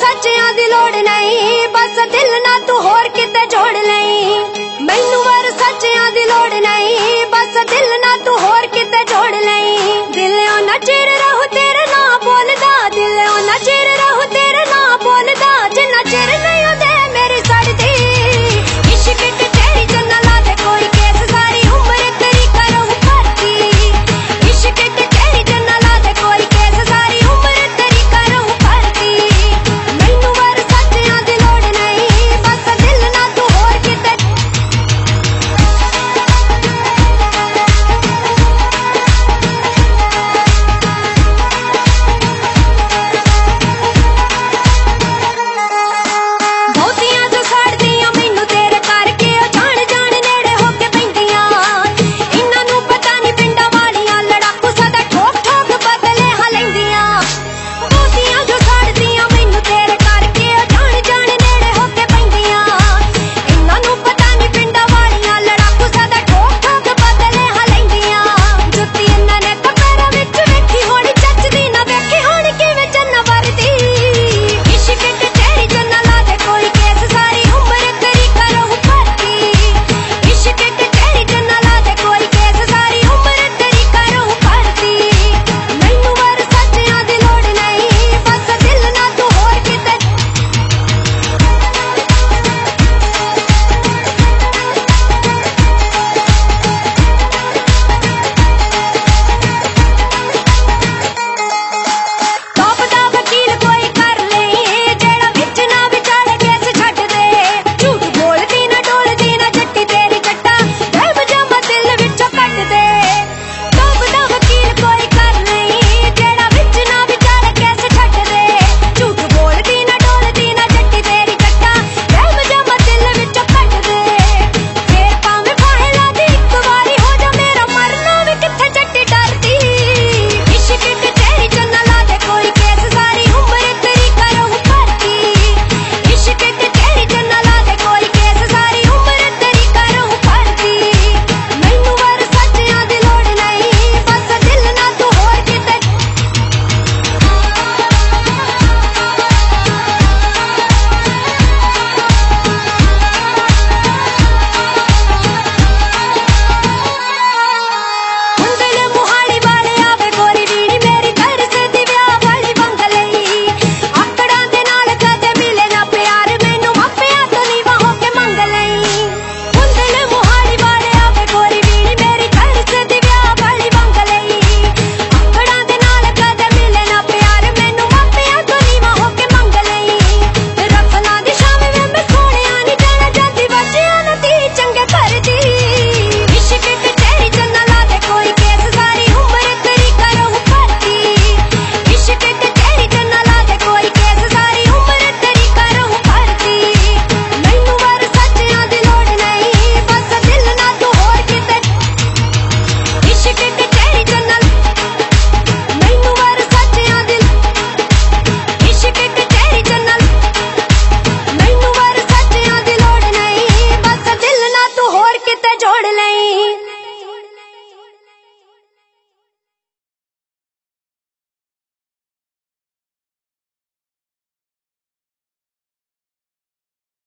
ਸੱਚਿਆਂ ਦੀ ਲੋੜ ਨਹੀਂ, ਬਸ ਦਿਲ ਨਾ ਤੂੰ ਹੋਰ ਕਿਤੇ ਜੋੜ ਲਈ। ਮੈਨੂੰ ਵਰ ਸੱਚਿਆਂ ਦੀ ਲੋੜ ਨਹੀਂ